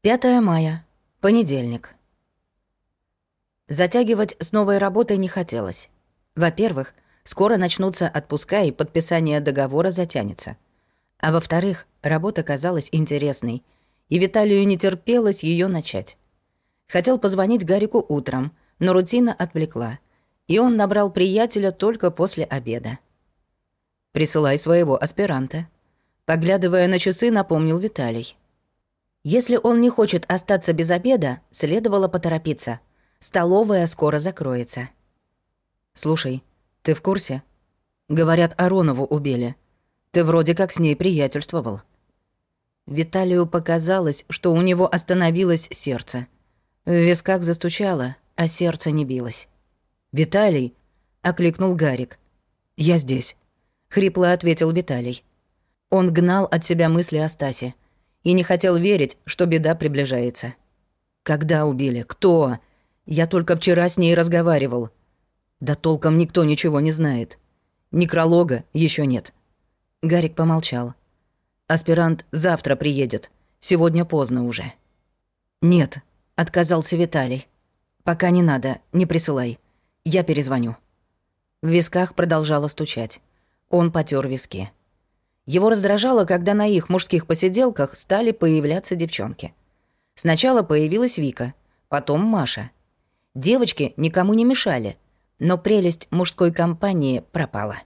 5 мая. Понедельник. Затягивать с новой работой не хотелось. Во-первых, скоро начнутся отпуска и подписание договора затянется. А во-вторых, работа казалась интересной, и Виталию не терпелось ее начать. Хотел позвонить Гарику утром, но рутина отвлекла, и он набрал приятеля только после обеда. «Присылай своего аспиранта», — поглядывая на часы, напомнил Виталий. Если он не хочет остаться без обеда, следовало поторопиться. Столовая скоро закроется. «Слушай, ты в курсе? Говорят, Аронову убили. Ты вроде как с ней приятельствовал». Виталию показалось, что у него остановилось сердце. В висках застучало, а сердце не билось. «Виталий!» — окликнул Гарик. «Я здесь», — хрипло ответил Виталий. Он гнал от себя мысли о Стасе и не хотел верить, что беда приближается. Когда убили? Кто? Я только вчера с ней разговаривал. Да толком никто ничего не знает. Некролога еще нет. Гарик помолчал. Аспирант завтра приедет. Сегодня поздно уже. Нет, отказался Виталий. Пока не надо, не присылай. Я перезвоню. В висках продолжало стучать. Он потер виски. Его раздражало, когда на их мужских посиделках стали появляться девчонки. Сначала появилась Вика, потом Маша. Девочки никому не мешали, но прелесть мужской компании пропала.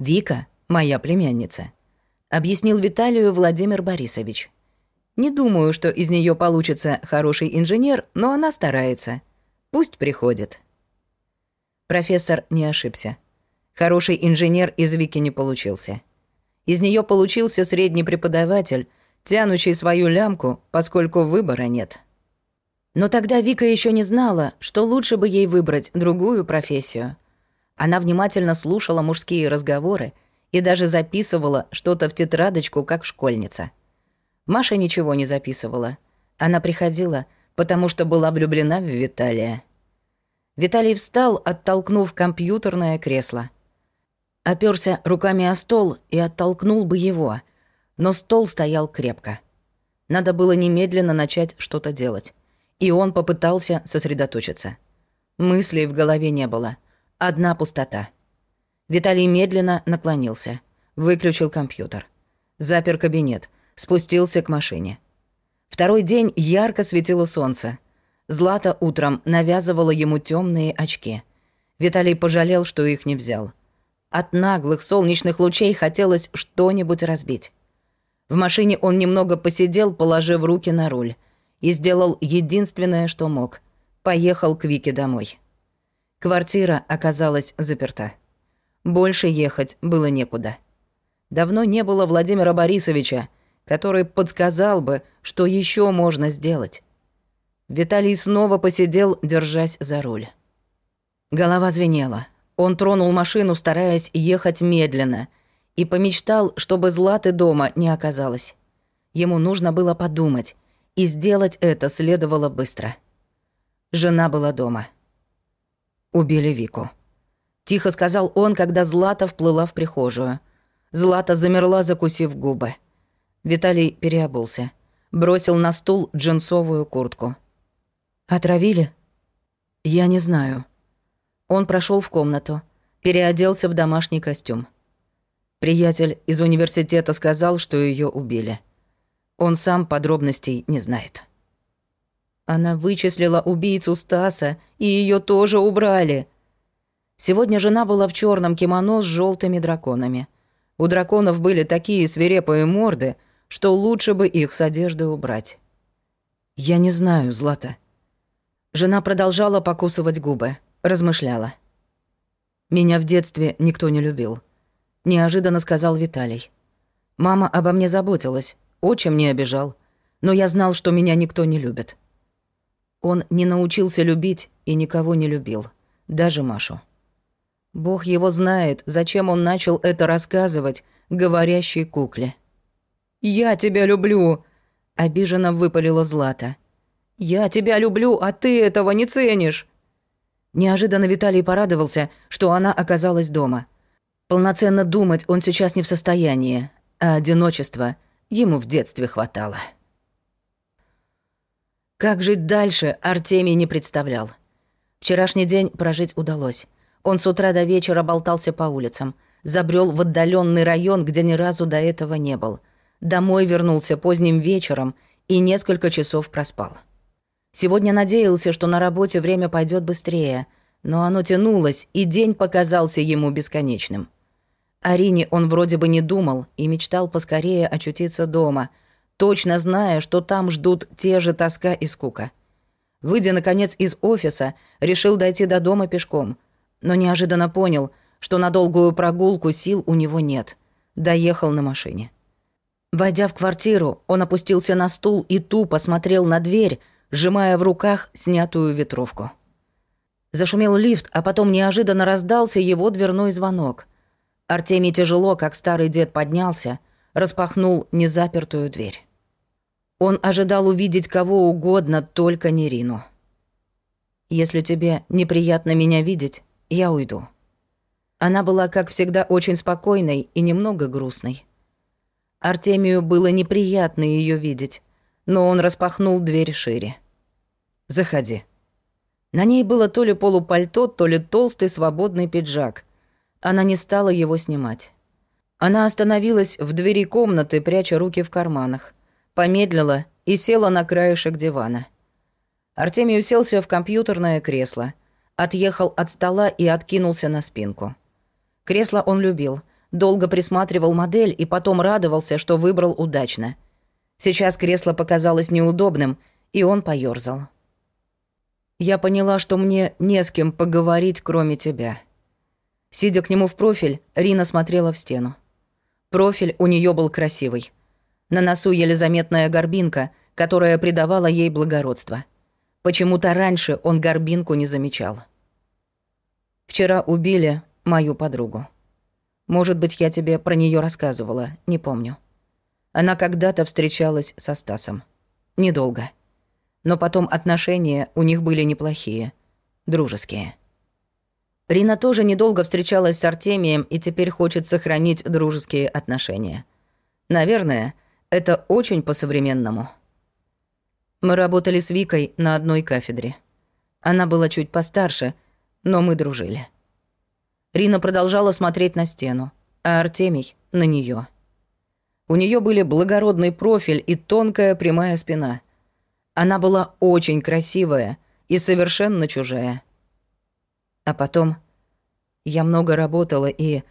«Вика — моя племянница», — объяснил Виталию Владимир Борисович. «Не думаю, что из нее получится хороший инженер, но она старается. Пусть приходит». Профессор не ошибся. Хороший инженер из Вики не получился. Из нее получился средний преподаватель, тянущий свою лямку, поскольку выбора нет. Но тогда Вика еще не знала, что лучше бы ей выбрать другую профессию. Она внимательно слушала мужские разговоры и даже записывала что-то в тетрадочку, как школьница. Маша ничего не записывала. Она приходила, потому что была влюблена в Виталия. Виталий встал, оттолкнув компьютерное кресло — Оперся руками о стол и оттолкнул бы его, но стол стоял крепко. Надо было немедленно начать что-то делать. И он попытался сосредоточиться. Мыслей в голове не было. Одна пустота. Виталий медленно наклонился. Выключил компьютер. Запер кабинет. Спустился к машине. Второй день ярко светило солнце. Злата утром навязывала ему темные очки. Виталий пожалел, что их не взял. От наглых солнечных лучей хотелось что-нибудь разбить. В машине он немного посидел, положив руки на руль, и сделал единственное, что мог. Поехал к Вике домой. Квартира оказалась заперта. Больше ехать было некуда. Давно не было Владимира Борисовича, который подсказал бы, что еще можно сделать. Виталий снова посидел, держась за руль. Голова звенела. Он тронул машину, стараясь ехать медленно, и помечтал, чтобы Златы дома не оказалось. Ему нужно было подумать, и сделать это следовало быстро. Жена была дома. Убили Вику. Тихо сказал он, когда Злата вплыла в прихожую. Злата замерла, закусив губы. Виталий переобулся. Бросил на стул джинсовую куртку. «Отравили?» «Я не знаю», он прошел в комнату, переоделся в домашний костюм. Приятель из университета сказал, что ее убили. Он сам подробностей не знает. Она вычислила убийцу Стаса, и ее тоже убрали. Сегодня жена была в черном кимоно с желтыми драконами. У драконов были такие свирепые морды, что лучше бы их с одежды убрать. «Я не знаю, Злата». Жена продолжала покусывать губы размышляла. «Меня в детстве никто не любил», — неожиданно сказал Виталий. «Мама обо мне заботилась, отчим не обижал, но я знал, что меня никто не любит». Он не научился любить и никого не любил, даже Машу. Бог его знает, зачем он начал это рассказывать говорящей кукле. «Я тебя люблю!» — обиженно выпалила Злата. «Я тебя люблю, а ты этого не ценишь!» Неожиданно Виталий порадовался, что она оказалась дома. Полноценно думать он сейчас не в состоянии, а одиночества ему в детстве хватало. Как жить дальше, Артемий не представлял. Вчерашний день прожить удалось. Он с утра до вечера болтался по улицам, забрел в отдаленный район, где ни разу до этого не был. Домой вернулся поздним вечером и несколько часов проспал. Сегодня надеялся, что на работе время пойдет быстрее, но оно тянулось, и день показался ему бесконечным. О Рине он вроде бы не думал и мечтал поскорее очутиться дома, точно зная, что там ждут те же тоска и скука. Выйдя, наконец, из офиса, решил дойти до дома пешком, но неожиданно понял, что на долгую прогулку сил у него нет. Доехал на машине. Войдя в квартиру, он опустился на стул и тупо смотрел на дверь, сжимая в руках снятую ветровку. Зашумел лифт, а потом неожиданно раздался его дверной звонок. Артемий тяжело, как старый дед, поднялся, распахнул незапертую дверь. Он ожидал увидеть кого угодно, только не Рину. «Если тебе неприятно меня видеть, я уйду». Она была, как всегда, очень спокойной и немного грустной. Артемию было неприятно ее видеть, но он распахнул дверь шире. «Заходи». На ней было то ли полупальто, то ли толстый свободный пиджак. Она не стала его снимать. Она остановилась в двери комнаты, пряча руки в карманах, помедлила и села на краешек дивана. Артемий уселся в компьютерное кресло, отъехал от стола и откинулся на спинку. Кресло он любил — долго присматривал модель и потом радовался, что выбрал удачно. Сейчас кресло показалось неудобным, и он поёрзал. Я поняла, что мне не с кем поговорить, кроме тебя. Сидя к нему в профиль, Рина смотрела в стену. Профиль у нее был красивый. На носу еле заметная горбинка, которая придавала ей благородство. Почему-то раньше он горбинку не замечал. Вчера убили мою подругу. Может быть, я тебе про нее рассказывала, не помню. Она когда-то встречалась со Стасом. Недолго. Но потом отношения у них были неплохие. Дружеские. Рина тоже недолго встречалась с Артемием и теперь хочет сохранить дружеские отношения. Наверное, это очень по-современному. Мы работали с Викой на одной кафедре. Она была чуть постарше, но мы дружили. Рина продолжала смотреть на стену, а Артемий — на нее. У нее были благородный профиль и тонкая прямая спина. Она была очень красивая и совершенно чужая. А потом я много работала, и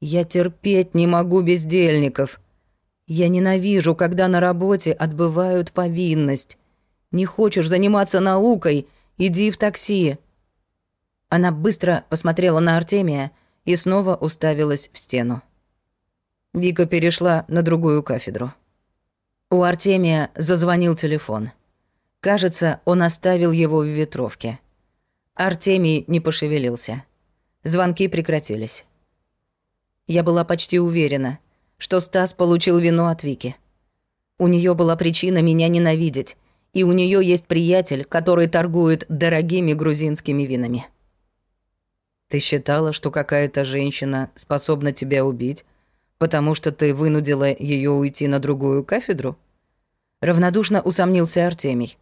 я терпеть не могу бездельников. Я ненавижу, когда на работе отбывают повинность. Не хочешь заниматься наукой — иди в такси. Она быстро посмотрела на Артемия и снова уставилась в стену. Вика перешла на другую кафедру. У Артемия зазвонил телефон. Кажется, он оставил его в ветровке. Артемий не пошевелился. Звонки прекратились. Я была почти уверена, что Стас получил вино от Вики. У нее была причина меня ненавидеть, и у нее есть приятель, который торгует дорогими грузинскими винами. Ты считала, что какая-то женщина способна тебя убить, потому что ты вынудила ее уйти на другую кафедру? Равнодушно усомнился Артемий.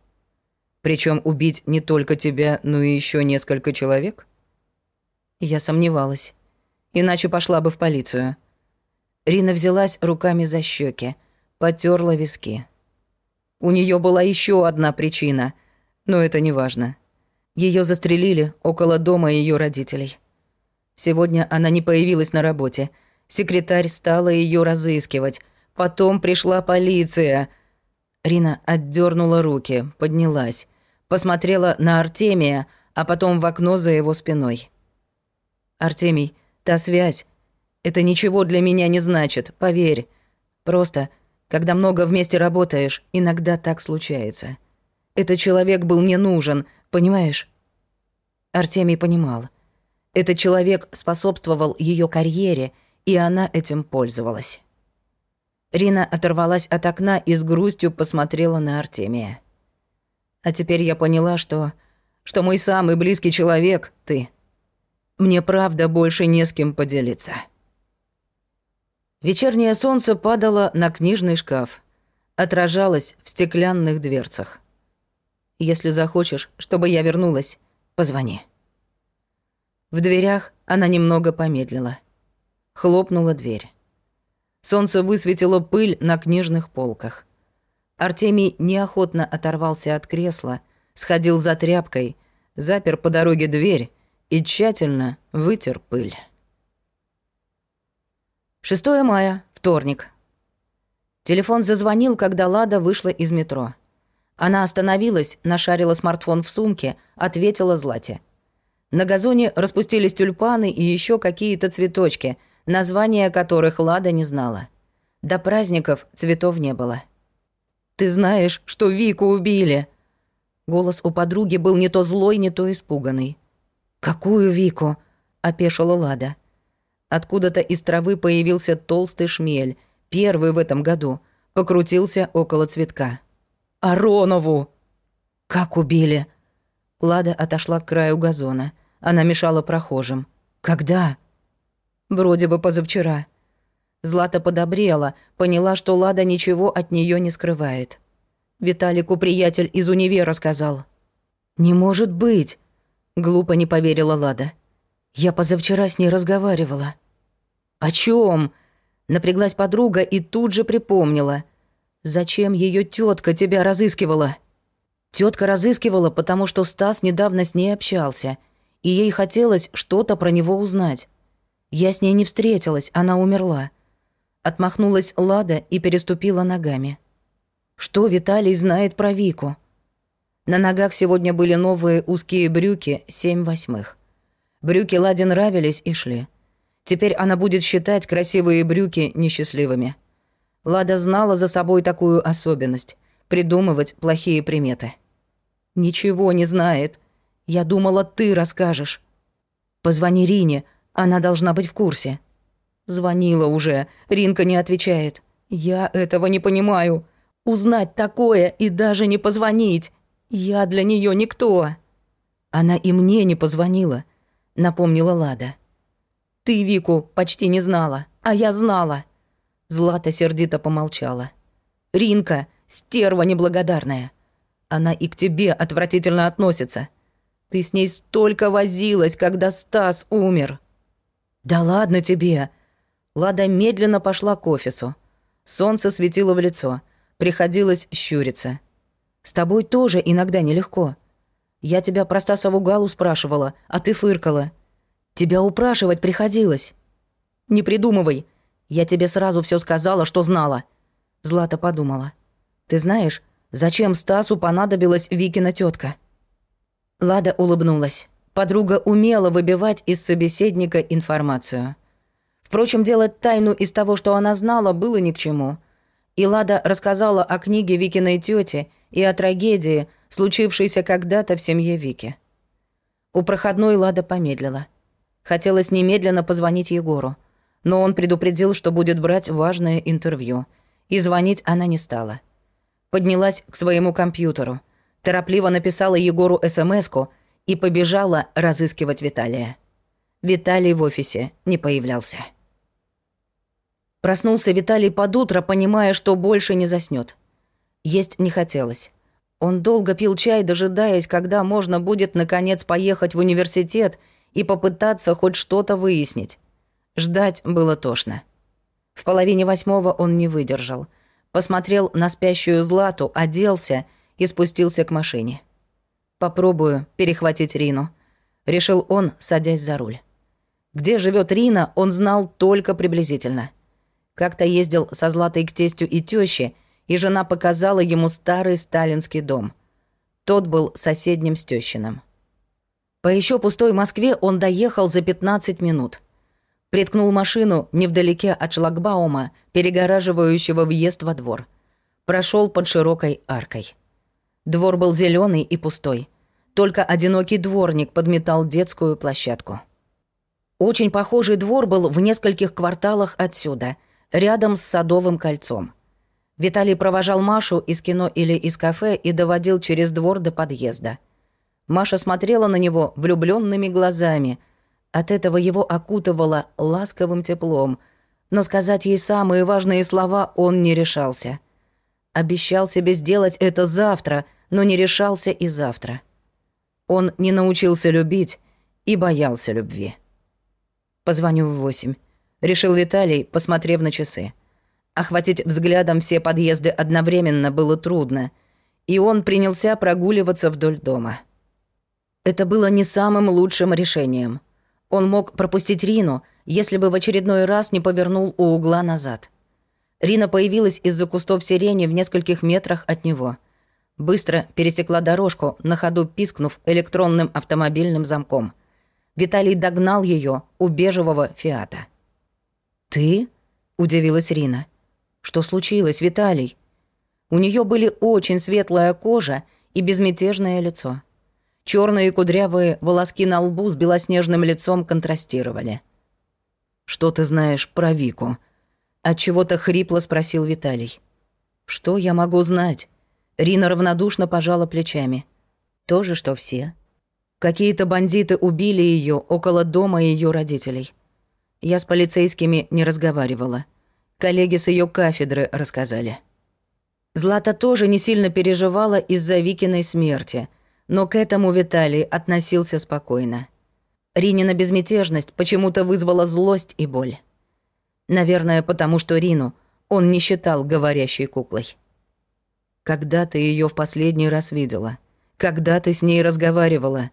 Причем убить не только тебя, но и еще несколько человек? Я сомневалась. Иначе пошла бы в полицию. Рина взялась руками за щеки, потерла виски. У нее была еще одна причина, но это не важно. Ее застрелили около дома ее родителей. Сегодня она не появилась на работе. Секретарь стала ее разыскивать. Потом пришла полиция. Рина отдернула руки, поднялась, посмотрела на Артемия, а потом в окно за его спиной. Артемий, та связь это ничего для меня не значит, поверь. Просто, когда много вместе работаешь, иногда так случается. Этот человек был мне нужен, Понимаешь? Артемий понимал. Этот человек способствовал ее карьере, и она этим пользовалась. Рина оторвалась от окна и с грустью посмотрела на Артемия. А теперь я поняла, что... что мой самый близкий человек — ты. Мне правда больше не с кем поделиться. Вечернее солнце падало на книжный шкаф, отражалось в стеклянных дверцах. Если захочешь, чтобы я вернулась, позвони». В дверях она немного помедлила. Хлопнула дверь. Солнце высветило пыль на книжных полках. Артемий неохотно оторвался от кресла, сходил за тряпкой, запер по дороге дверь и тщательно вытер пыль. 6 мая, вторник. Телефон зазвонил, когда Лада вышла из метро. Она остановилась, нашарила смартфон в сумке, ответила Злате. На газоне распустились тюльпаны и еще какие-то цветочки, названия которых Лада не знала. До праздников цветов не было. «Ты знаешь, что Вику убили?» Голос у подруги был не то злой, не то испуганный. «Какую Вику?» — опешила Лада. Откуда-то из травы появился толстый шмель, первый в этом году, покрутился около цветка. «Аронову!» «Как убили?» Лада отошла к краю газона. Она мешала прохожим. «Когда?» «Вроде бы позавчера». Злата подобрела, поняла, что Лада ничего от нее не скрывает. Виталику приятель из универа сказал. «Не может быть!» Глупо не поверила Лада. «Я позавчера с ней разговаривала». «О чем? Напряглась подруга и тут же припомнила. «Зачем ее тетка тебя разыскивала?» Тетка разыскивала, потому что Стас недавно с ней общался, и ей хотелось что-то про него узнать. Я с ней не встретилась, она умерла. Отмахнулась Лада и переступила ногами. Что Виталий знает про Вику? На ногах сегодня были новые узкие брюки, семь восьмых. Брюки Ладе нравились и шли. Теперь она будет считать красивые брюки несчастливыми. Лада знала за собой такую особенность — придумывать плохие приметы. «Ничего не знает. Я думала, ты расскажешь. Позвони Рине, она должна быть в курсе». Звонила уже, Ринка не отвечает. «Я этого не понимаю. Узнать такое и даже не позвонить. Я для нее никто». «Она и мне не позвонила», — напомнила Лада. «Ты Вику почти не знала, а я знала». Злата сердито помолчала. «Ринка, стерва неблагодарная. Она и к тебе отвратительно относится. Ты с ней столько возилась, когда Стас умер». «Да ладно тебе!» Лада медленно пошла к офису. Солнце светило в лицо. Приходилось щуриться. «С тобой тоже иногда нелегко. Я тебя про Стасову Галу спрашивала, а ты фыркала. Тебя упрашивать приходилось». «Не придумывай. Я тебе сразу все сказала, что знала». Злата подумала. «Ты знаешь, Зачем Стасу понадобилась Викина тетка? Лада улыбнулась. Подруга умела выбивать из собеседника информацию. Впрочем, делать тайну из того, что она знала, было ни к чему. И Лада рассказала о книге Викиной тети и о трагедии, случившейся когда-то в семье Вики. У проходной Лада помедлила. Хотелось немедленно позвонить Егору, но он предупредил, что будет брать важное интервью, и звонить она не стала поднялась к своему компьютеру, торопливо написала Егору смс и побежала разыскивать Виталия. Виталий в офисе не появлялся. Проснулся Виталий под утро, понимая, что больше не заснёт. Есть не хотелось. Он долго пил чай, дожидаясь, когда можно будет наконец поехать в университет и попытаться хоть что-то выяснить. Ждать было тошно. В половине восьмого он не выдержал посмотрел на спящую Злату, оделся и спустился к машине. «Попробую перехватить Рину», — решил он, садясь за руль. Где живет Рина, он знал только приблизительно. Как-то ездил со Златой к тестю и тёще, и жена показала ему старый сталинский дом. Тот был соседним с тёщиным. По еще пустой Москве он доехал за 15 минут — Приткнул машину невдалеке от шлагбаума, перегораживающего въезд во двор. Прошел под широкой аркой. Двор был зеленый и пустой. Только одинокий дворник подметал детскую площадку. Очень похожий двор был в нескольких кварталах отсюда, рядом с Садовым кольцом. Виталий провожал Машу из кино или из кафе и доводил через двор до подъезда. Маша смотрела на него влюбленными глазами – от этого его окутывало ласковым теплом, но сказать ей самые важные слова он не решался. Обещал себе сделать это завтра, но не решался и завтра. Он не научился любить и боялся любви. Позвоню в восемь. Решил Виталий, посмотрев на часы. Охватить взглядом все подъезды одновременно было трудно, и он принялся прогуливаться вдоль дома. Это было не самым лучшим решением. Он мог пропустить Рину, если бы в очередной раз не повернул у угла назад. Рина появилась из-за кустов сирени в нескольких метрах от него. Быстро пересекла дорожку, на ходу пискнув электронным автомобильным замком. Виталий догнал ее у бежевого «Фиата». «Ты?» — удивилась Рина. «Что случилось, Виталий?» У нее были очень светлая кожа и безмятежное лицо. Черные кудрявые волоски на лбу с белоснежным лицом контрастировали. «Что ты знаешь про Вику?» От чего то хрипло спросил Виталий. «Что я могу знать?» Рина равнодушно пожала плечами. «То же, что все. Какие-то бандиты убили ее около дома ее родителей. Я с полицейскими не разговаривала. Коллеги с ее кафедры рассказали. Злата тоже не сильно переживала из-за Викиной смерти, но к этому Виталий относился спокойно. Ринина безмятежность почему-то вызвала злость и боль. Наверное, потому что Рину он не считал говорящей куклой. Когда ты ее в последний раз видела? Когда ты с ней разговаривала?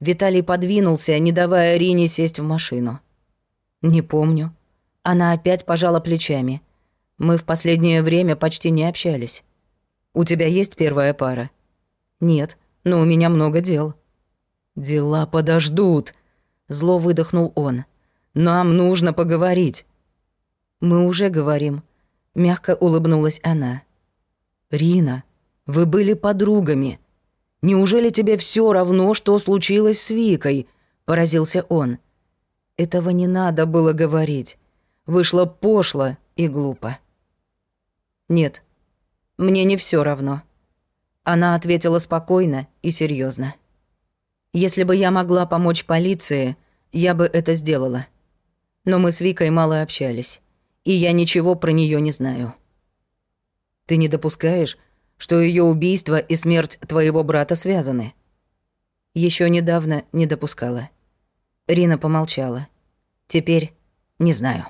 Виталий подвинулся, не давая Рине сесть в машину. «Не помню». Она опять пожала плечами. «Мы в последнее время почти не общались. У тебя есть первая пара?» «Нет, но у меня много дел». «Дела подождут», — зло выдохнул он. «Нам нужно поговорить». «Мы уже говорим», — мягко улыбнулась она. «Рина, вы были подругами. Неужели тебе все равно, что случилось с Викой?» — поразился он. Этого не надо было говорить. Вышло пошло и глупо. Нет, мне не все равно. Она ответила спокойно и серьезно. Если бы я могла помочь полиции, я бы это сделала. Но мы с Викой мало общались, и я ничего про нее не знаю. Ты не допускаешь, что ее убийство и смерть твоего брата связаны? Еще недавно не допускала. Рина помолчала. Теперь не знаю.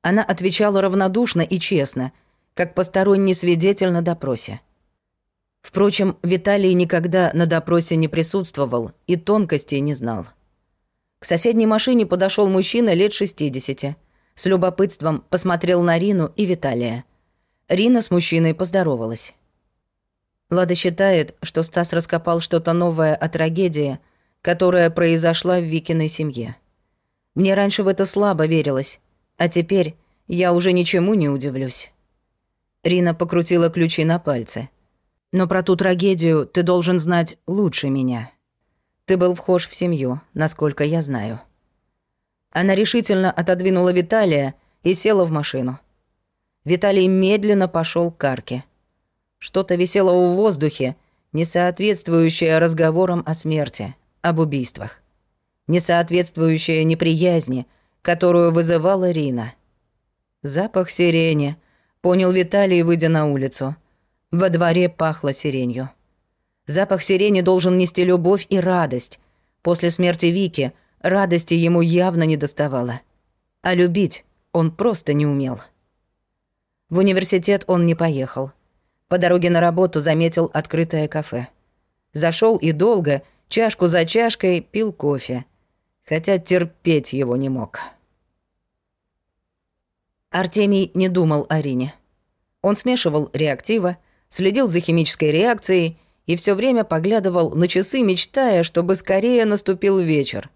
Она отвечала равнодушно и честно, как посторонний свидетель на допросе. Впрочем, Виталий никогда на допросе не присутствовал и тонкостей не знал. К соседней машине подошел мужчина лет 60. С любопытством посмотрел на Рину и Виталия. Рина с мужчиной поздоровалась. Лада считает, что Стас раскопал что-то новое о трагедии, которая произошла в Викиной семье. Мне раньше в это слабо верилось, а теперь я уже ничему не удивлюсь. Рина покрутила ключи на пальце. Но про ту трагедию ты должен знать лучше меня. Ты был вхож в семью, насколько я знаю. Она решительно отодвинула Виталия и села в машину. Виталий медленно пошел к арке. Что-то висело в воздухе, не соответствующее разговорам о смерти, об убийствах не соответствующая неприязни, которую вызывала Рина. Запах сирени, понял Виталий, выйдя на улицу. Во дворе пахло сиренью. Запах сирени должен нести любовь и радость. После смерти Вики радости ему явно не доставало. А любить он просто не умел. В университет он не поехал. По дороге на работу заметил открытое кафе. Зашел и долго, чашку за чашкой, пил кофе хотя терпеть его не мог. Артемий не думал о Рине. Он смешивал реактива, следил за химической реакцией и все время поглядывал на часы, мечтая, чтобы скорее наступил вечер.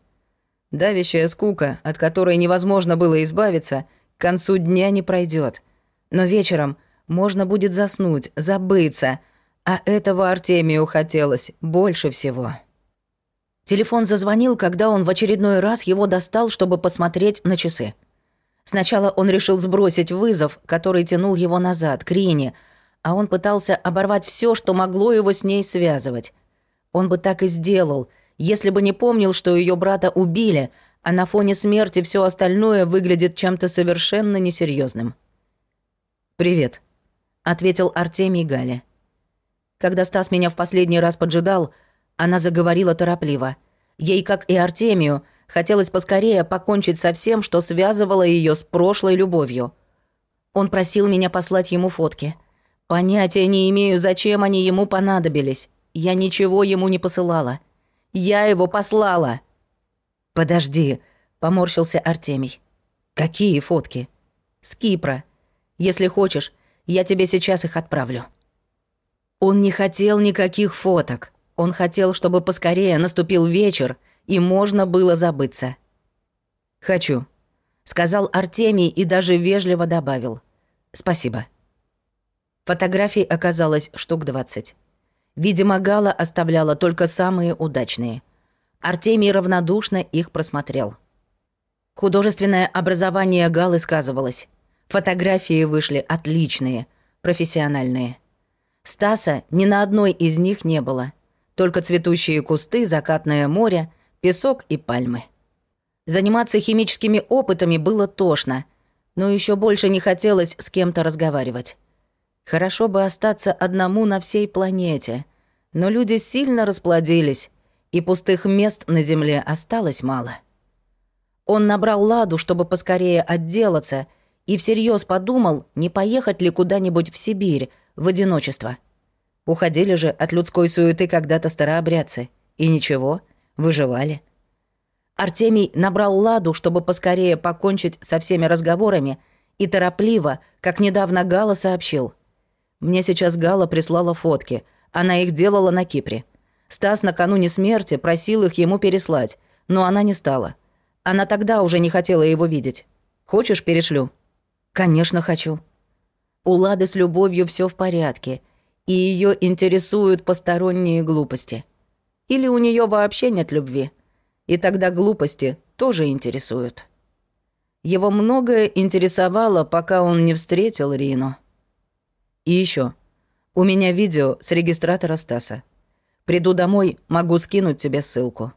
Давящая скука, от которой невозможно было избавиться, к концу дня не пройдет. Но вечером можно будет заснуть, забыться, а этого Артемию хотелось больше всего. Телефон зазвонил, когда он в очередной раз его достал, чтобы посмотреть на часы. Сначала он решил сбросить вызов, который тянул его назад, к Рине, а он пытался оборвать все, что могло его с ней связывать. Он бы так и сделал, если бы не помнил, что ее брата убили, а на фоне смерти все остальное выглядит чем-то совершенно несерьезным. «Привет», — ответил Артемий Галя. Когда Стас меня в последний раз поджидал, она заговорила торопливо. Ей, как и Артемию, хотелось поскорее покончить со всем, что связывало ее с прошлой любовью. Он просил меня послать ему фотки. Понятия не имею, зачем они ему понадобились. Я ничего ему не посылала. Я его послала. «Подожди», — поморщился Артемий. «Какие фотки?» «С Кипра. Если хочешь, я тебе сейчас их отправлю». Он не хотел никаких фоток. Он хотел, чтобы поскорее наступил вечер, и можно было забыться. «Хочу», — сказал Артемий и даже вежливо добавил. «Спасибо». Фотографий оказалось штук двадцать. Видимо, Гала оставляла только самые удачные. Артемий равнодушно их просмотрел. Художественное образование Галы сказывалось. Фотографии вышли отличные, профессиональные. Стаса ни на одной из них не было. Только цветущие кусты, закатное море, песок и пальмы. Заниматься химическими опытами было тошно, но еще больше не хотелось с кем-то разговаривать. Хорошо бы остаться одному на всей планете, но люди сильно расплодились, и пустых мест на земле осталось мало. Он набрал ладу, чтобы поскорее отделаться, и всерьез подумал, не поехать ли куда-нибудь в Сибирь, в одиночество. Уходили же от людской суеты когда-то старообрядцы. И ничего, выживали. Артемий набрал ладу, чтобы поскорее покончить со всеми разговорами, и торопливо, как недавно Гала сообщил. «Мне сейчас Гала прислала фотки. Она их делала на Кипре. Стас накануне смерти просил их ему переслать, но она не стала. Она тогда уже не хотела его видеть. Хочешь, перешлю?» «Конечно, хочу». У Лады с любовью все в порядке, и ее интересуют посторонние глупости. Или у нее вообще нет любви, и тогда глупости тоже интересуют. Его многое интересовало, пока он не встретил Рину. И еще, у меня видео с регистратора Стаса. Приду домой, могу скинуть тебе ссылку.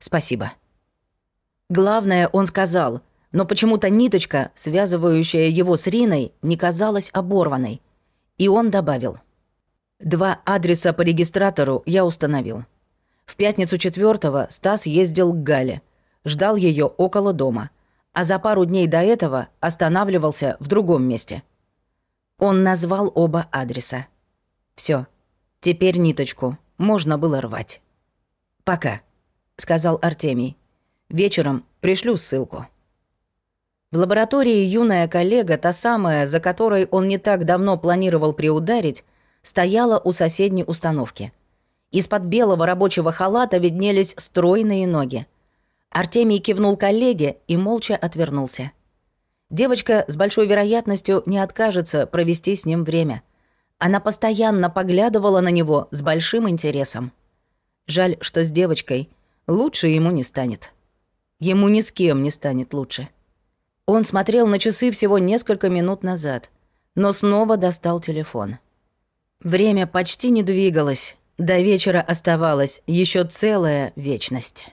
Спасибо. Главное, он сказал, но почему-то ниточка, связывающая его с Риной, не казалась оборванной. И он добавил. Два адреса по регистратору я установил. В пятницу четвертого Стас ездил к Гале, ждал ее около дома, а за пару дней до этого останавливался в другом месте. Он назвал оба адреса. Все, теперь ниточку можно было рвать. «Пока», — сказал Артемий. Вечером пришлю ссылку. В лаборатории юная коллега, та самая, за которой он не так давно планировал приударить, стояла у соседней установки. Из-под белого рабочего халата виднелись стройные ноги. Артемий кивнул коллеге и молча отвернулся. Девочка с большой вероятностью не откажется провести с ним время. Она постоянно поглядывала на него с большим интересом. Жаль, что с девочкой лучше ему не станет. Ему ни с кем не станет лучше. Он смотрел на часы всего несколько минут назад, но снова достал телефон. Время почти не двигалось, до вечера оставалась еще целая вечность.